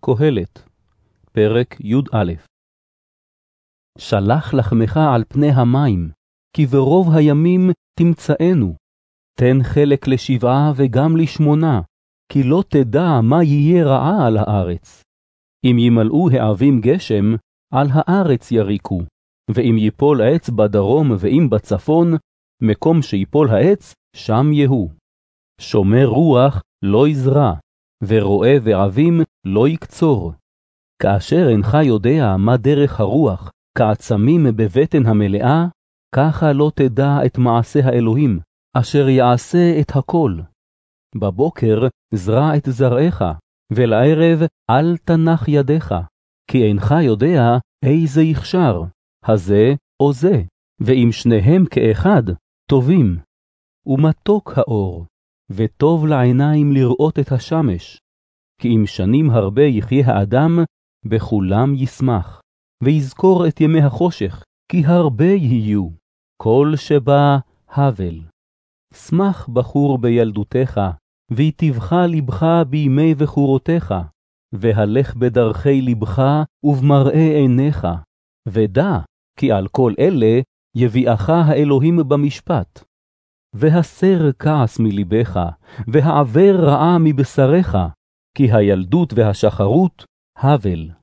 קהלת, פרק י"א שלח לחמך על פני המים, כי ברוב הימים תמצאנו. תן חלק לשבעה וגם לשמונה, כי לא תדע מה יהיה רעה על הארץ. אם ימלאו העבים גשם, על הארץ יריקו, ואם ייפול עץ בדרום ואם בצפון, מקום שיפול העץ, שם יהוא. שומר רוח לא יזרע, ורועה ועבים לא יקצור. כאשר אינך יודע מה דרך הרוח, כעצמים בבטן המלאה, ככה לא תדע את מעשה האלוהים, אשר יעשה את הכל. בבוקר זרע את זרעך, ולערב אל תנח ידיך, כי אינך יודע איזה יכשר, הזה או זה, ואם שניהם כאחד, טובים. ומתוק האור, וטוב לעיניים לראות את השמש. כי אם שנים הרבה יחיה האדם, בכולם ישמח, ויזכור את ימי החושך, כי הרבה יהיו, כל שבא הבל. שמח בחור בילדותך, ויטיבך לבך בימי בחורותיך, והלך בדרכי לבך ובמראה עיניך, ודע כי על כל אלה יביאך האלוהים במשפט. והסר כעס מלבך, והעבר רעה מבשריך, כי הילדות והשחרות הבל.